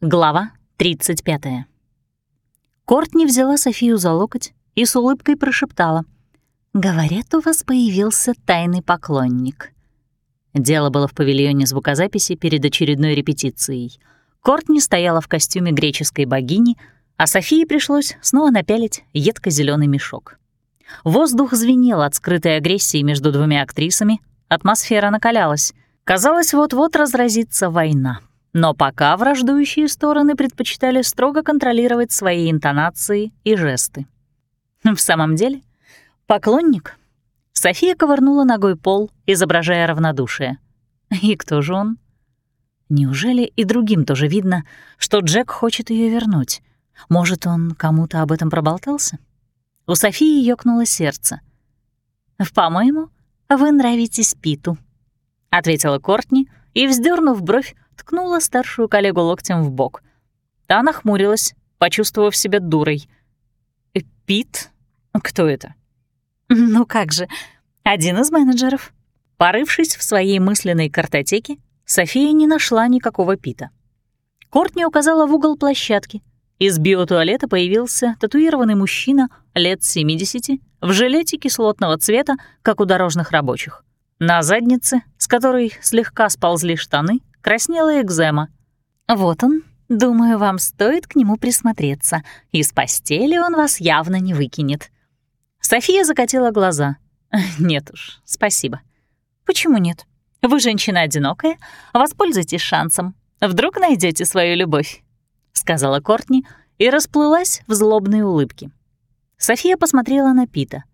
Глава 35. Кортни взяла Софию за локоть и с улыбкой прошептала. «Говорят, у вас появился тайный поклонник». Дело было в павильоне звукозаписи перед очередной репетицией. Кортни стояла в костюме греческой богини, а Софии пришлось снова напялить едко зеленый мешок. Воздух звенел от скрытой агрессии между двумя актрисами, атмосфера накалялась. Казалось, вот-вот разразится война. Но пока враждующие стороны предпочитали строго контролировать свои интонации и жесты. В самом деле, поклонник. София ковырнула ногой пол, изображая равнодушие. И кто же он? Неужели и другим тоже видно, что Джек хочет ее вернуть? Может, он кому-то об этом проболтался? У Софии ёкнуло сердце. «По-моему, вы нравитесь Питу», — ответила Кортни и, вздернув бровь, ткнула старшую коллегу локтем в бок. Та нахмурилась, почувствовав себя дурой. «Э, «Пит? Кто это?» «Ну как же, один из менеджеров». Порывшись в своей мысленной картотеке, София не нашла никакого Пита. Кортни указала в угол площадки. Из биотуалета появился татуированный мужчина лет 70 в жилете кислотного цвета, как у дорожных рабочих. На заднице, с которой слегка сползли штаны, краснела экзема. «Вот он. Думаю, вам стоит к нему присмотреться. Из постели он вас явно не выкинет». София закатила глаза. «Нет уж, спасибо». «Почему нет? Вы женщина одинокая, воспользуйтесь шансом. Вдруг найдете свою любовь», — сказала Кортни и расплылась в злобной улыбке. София посмотрела на Пита.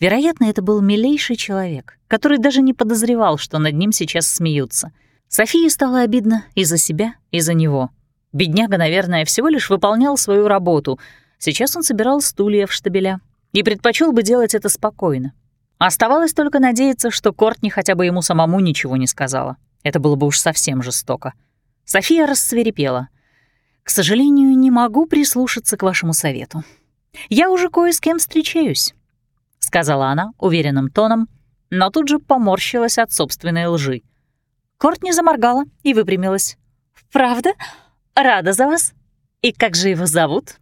Вероятно, это был милейший человек, который даже не подозревал, что над ним сейчас смеются — Софии стало обидно и за себя, и за него. Бедняга, наверное, всего лишь выполнял свою работу. Сейчас он собирал стулья в штабеля и предпочел бы делать это спокойно. Оставалось только надеяться, что Кортни хотя бы ему самому ничего не сказала. Это было бы уж совсем жестоко. София рассверепела. «К сожалению, не могу прислушаться к вашему совету. Я уже кое с кем встречаюсь», — сказала она уверенным тоном, но тут же поморщилась от собственной лжи. Кортни заморгала и выпрямилась. «Правда? Рада за вас. И как же его зовут?»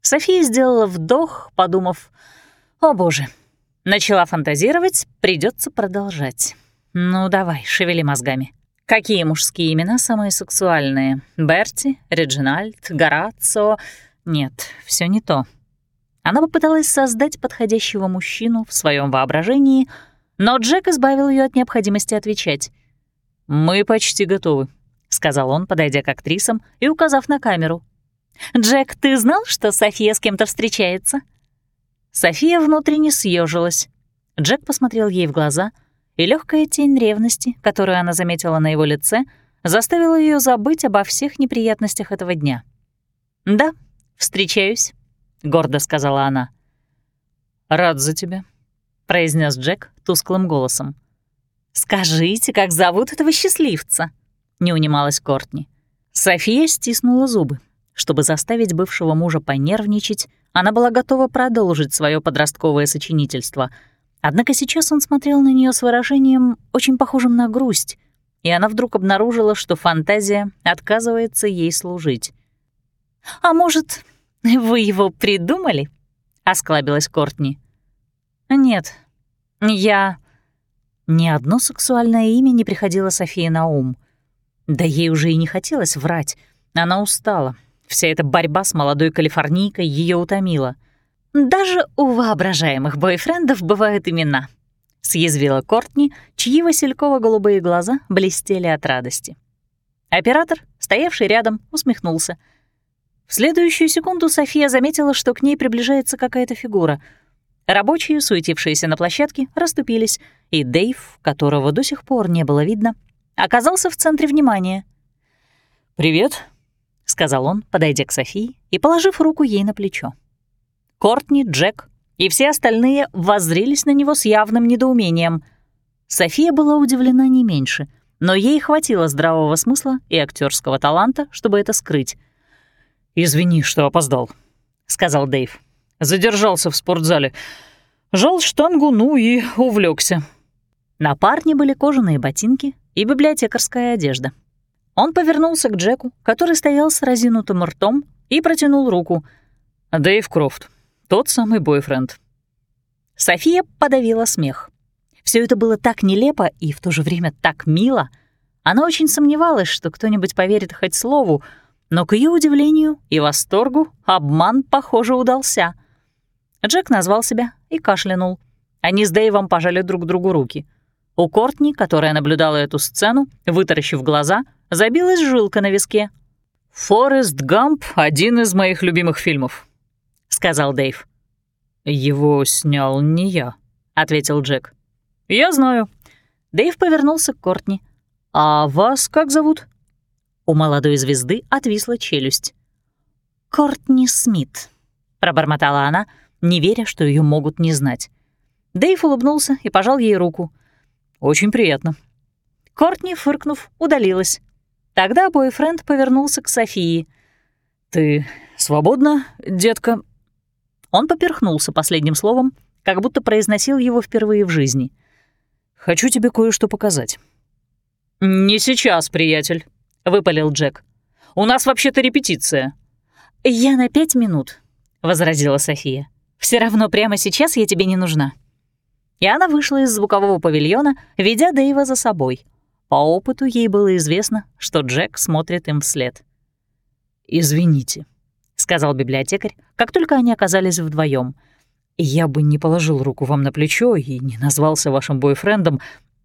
София сделала вдох, подумав, «О боже». Начала фантазировать, придется продолжать. «Ну давай, шевели мозгами». Какие мужские имена самые сексуальные? Берти, Реджинальд, Горацио? Нет, все не то. Она попыталась создать подходящего мужчину в своем воображении, но Джек избавил ее от необходимости отвечать. «Мы почти готовы», — сказал он, подойдя к актрисам и указав на камеру. «Джек, ты знал, что София с кем-то встречается?» София внутренне съежилась. Джек посмотрел ей в глаза, и легкая тень ревности, которую она заметила на его лице, заставила ее забыть обо всех неприятностях этого дня. «Да, встречаюсь», — гордо сказала она. «Рад за тебя», — произнес Джек тусклым голосом. «Скажите, как зовут этого счастливца?» — не унималась Кортни. София стиснула зубы. Чтобы заставить бывшего мужа понервничать, она была готова продолжить свое подростковое сочинительство. Однако сейчас он смотрел на нее с выражением, очень похожим на грусть, и она вдруг обнаружила, что фантазия отказывается ей служить. «А может, вы его придумали?» — осклабилась Кортни. «Нет, я...» Ни одно сексуальное имя не приходило Софии на ум. Да ей уже и не хотелось врать. Она устала. Вся эта борьба с молодой калифорнийкой ее утомила. «Даже у воображаемых бойфрендов бывают имена», — съязвила Кортни, чьи васильково-голубые глаза блестели от радости. Оператор, стоявший рядом, усмехнулся. В следующую секунду София заметила, что к ней приближается какая-то фигура — Рабочие, суетившиеся на площадке, расступились, и Дэйв, которого до сих пор не было видно, оказался в центре внимания. «Привет», — сказал он, подойдя к Софии и положив руку ей на плечо. Кортни, Джек и все остальные воззрились на него с явным недоумением. София была удивлена не меньше, но ей хватило здравого смысла и актерского таланта, чтобы это скрыть. «Извини, что опоздал», — сказал Дэйв. Задержался в спортзале. Жал штангу, ну и увлекся. На парне были кожаные ботинки и библиотекарская одежда. Он повернулся к Джеку, который стоял с разинутым ртом, и протянул руку. «Дэйв Крофт, тот самый бойфренд». София подавила смех. Все это было так нелепо и в то же время так мило. Она очень сомневалась, что кто-нибудь поверит хоть слову, но к ее удивлению и восторгу обман, похоже, удался. Джек назвал себя и кашлянул. Они с Дэйвом пожали друг другу руки. У Кортни, которая наблюдала эту сцену, вытаращив глаза, забилась жилка на виске. «Форест Гамп — один из моих любимых фильмов», — сказал Дэйв. «Его снял не я», — ответил Джек. «Я знаю». Дэйв повернулся к Кортни. «А вас как зовут?» У молодой звезды отвисла челюсть. «Кортни Смит», — пробормотала она, не веря, что ее могут не знать. Дэйв улыбнулся и пожал ей руку. «Очень приятно». Кортни, фыркнув, удалилась. Тогда бойфренд повернулся к Софии. «Ты свободна, детка?» Он поперхнулся последним словом, как будто произносил его впервые в жизни. «Хочу тебе кое-что показать». «Не сейчас, приятель», — выпалил Джек. «У нас вообще-то репетиция». «Я на пять минут», — возразила София. Все равно прямо сейчас я тебе не нужна». И она вышла из звукового павильона, ведя Дэйва за собой. По опыту ей было известно, что Джек смотрит им вслед. «Извините», — сказал библиотекарь, как только они оказались вдвоем. «Я бы не положил руку вам на плечо и не назвался вашим бойфрендом,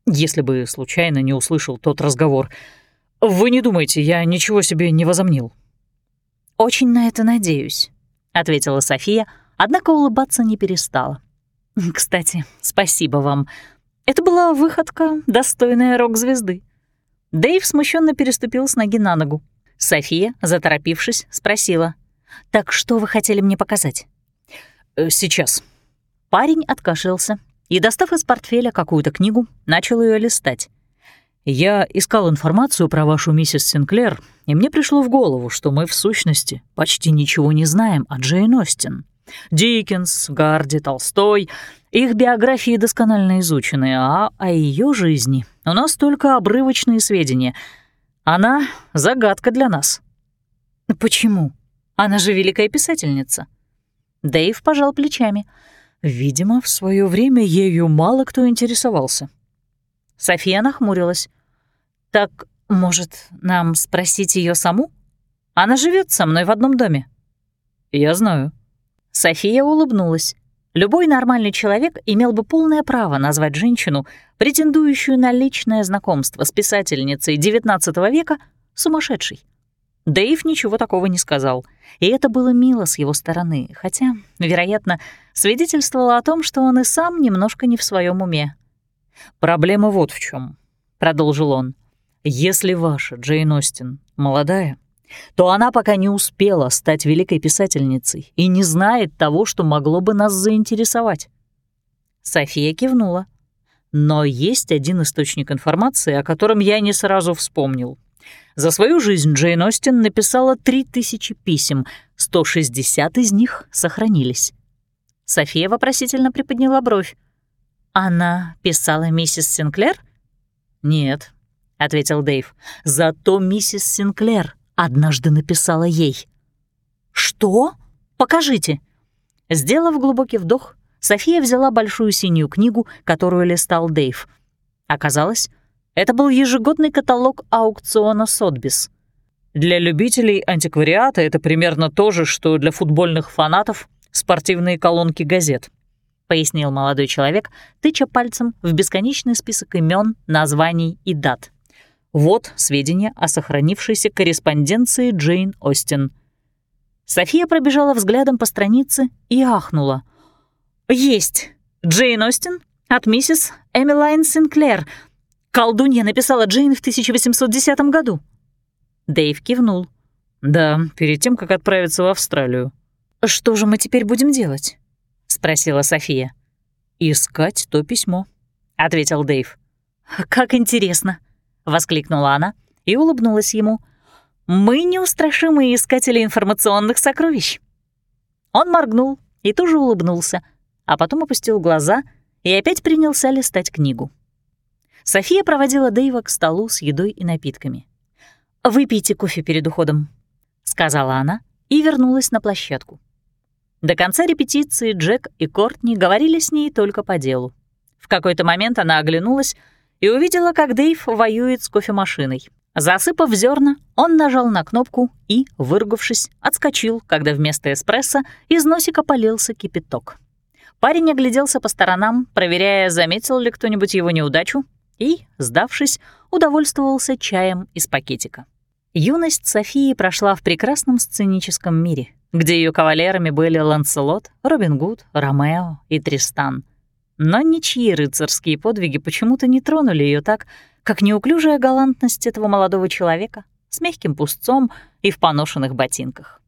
если бы случайно не услышал тот разговор. Вы не думайте, я ничего себе не возомнил». «Очень на это надеюсь», — ответила София, однако улыбаться не перестала. «Кстати, спасибо вам. Это была выходка, достойная рок-звезды». Дэйв смущенно переступил с ноги на ногу. София, заторопившись, спросила. «Так что вы хотели мне показать?» «Э, «Сейчас». Парень откашлялся и, достав из портфеля какую-то книгу, начал ее листать. «Я искал информацию про вашу миссис Синклер, и мне пришло в голову, что мы, в сущности, почти ничего не знаем о Джейн Остин. Диккенс, Гарди, Толстой. Их биографии досконально изучены, а о ее жизни у нас только обрывочные сведения. Она — загадка для нас. Почему? Она же великая писательница. Дэйв пожал плечами. Видимо, в свое время ею мало кто интересовался. София нахмурилась. «Так, может, нам спросить ее саму? Она живет со мной в одном доме». «Я знаю», София улыбнулась. Любой нормальный человек имел бы полное право назвать женщину, претендующую на личное знакомство с писательницей XIX века, сумасшедшей. Дэйв ничего такого не сказал, и это было мило с его стороны, хотя, вероятно, свидетельствовало о том, что он и сам немножко не в своем уме. «Проблема вот в чем, продолжил он. «Если ваша Джейн Остин молодая, то она пока не успела стать великой писательницей и не знает того, что могло бы нас заинтересовать. София кивнула. Но есть один источник информации, о котором я не сразу вспомнил. За свою жизнь Джейн Остин написала 3000 писем, 160 из них сохранились. София вопросительно приподняла бровь. «Она писала миссис Синклер?» «Нет», — ответил Дэйв. «Зато миссис Синклер однажды написала ей. «Что? Покажите!» Сделав глубокий вдох, София взяла большую синюю книгу, которую листал Дэйв. Оказалось, это был ежегодный каталог аукциона «Сотбис». Для любителей антиквариата это примерно то же, что для футбольных фанатов спортивные колонки газет, пояснил молодой человек, тыча пальцем в бесконечный список имен, названий и дат. Вот сведения о сохранившейся корреспонденции Джейн Остин. София пробежала взглядом по странице и ахнула. «Есть! Джейн Остин от миссис Эмилайн Синклер. Колдунья написала Джейн в 1810 году». Дэйв кивнул. «Да, перед тем, как отправиться в Австралию». «Что же мы теперь будем делать?» — спросила София. «Искать то письмо», — ответил Дэйв. «Как интересно», — воскликнула она и улыбнулась ему. «Мы неустрашимые искатели информационных сокровищ». Он моргнул и тоже улыбнулся, а потом опустил глаза и опять принялся листать книгу. София проводила Дэйва к столу с едой и напитками. «Выпейте кофе перед уходом», — сказала она и вернулась на площадку. До конца репетиции Джек и Кортни говорили с ней только по делу. В какой-то момент она оглянулась и увидела, как Дэйв воюет с кофемашиной. Засыпав зерна, он нажал на кнопку и, выругавшись, отскочил, когда вместо эспрессо из носика полился кипяток. Парень огляделся по сторонам, проверяя, заметил ли кто-нибудь его неудачу, и, сдавшись, удовольствовался чаем из пакетика. Юность Софии прошла в прекрасном сценическом мире, где ее кавалерами были Ланселот, Робин Гуд, Ромео и Тристан. Но ничьи рыцарские подвиги почему-то не тронули ее так, как неуклюжая галантность этого молодого человека с мягким пустцом и в поношенных ботинках.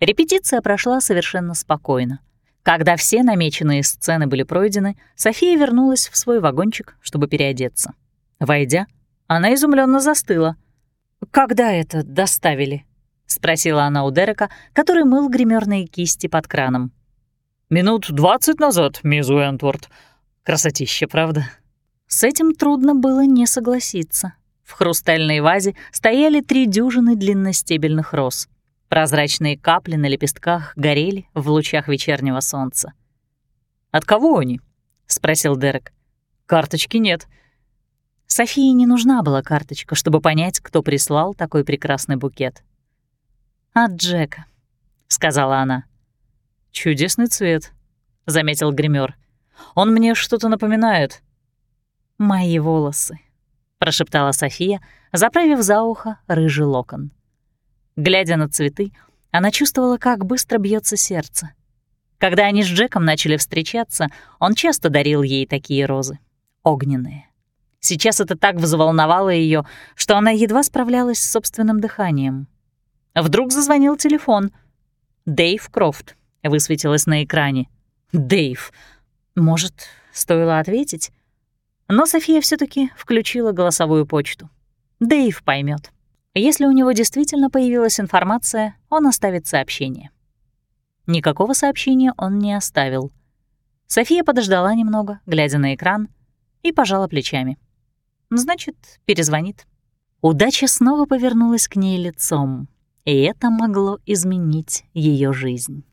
Репетиция прошла совершенно спокойно. Когда все намеченные сцены были пройдены, София вернулась в свой вагончик, чтобы переодеться. Войдя, она изумленно застыла. «Когда это доставили?» — спросила она у Дерека, который мыл гримерные кисти под краном. «Минут двадцать назад, мисс Уэнтворд. Красотища, правда?» С этим трудно было не согласиться. В хрустальной вазе стояли три дюжины длинностебельных роз. Прозрачные капли на лепестках горели в лучах вечернего солнца. «От кого они?» — спросил Дерек. «Карточки нет». Софии не нужна была карточка, чтобы понять, кто прислал такой прекрасный букет. «От Джека», — сказала она. «Чудесный цвет», — заметил гример. «Он мне что-то напоминает». «Мои волосы», — прошептала София, заправив за ухо рыжий локон. Глядя на цветы, она чувствовала, как быстро бьется сердце. Когда они с Джеком начали встречаться, он часто дарил ей такие розы, огненные. Сейчас это так взволновало ее, что она едва справлялась с собственным дыханием. Вдруг зазвонил телефон. «Дэйв Крофт», — высветилось на экране. «Дэйв». Может, стоило ответить? Но София все таки включила голосовую почту. Дэйв поймет. Если у него действительно появилась информация, он оставит сообщение. Никакого сообщения он не оставил. София подождала немного, глядя на экран, и пожала плечами. Значит, перезвонит. Удача снова повернулась к ней лицом, и это могло изменить ее жизнь.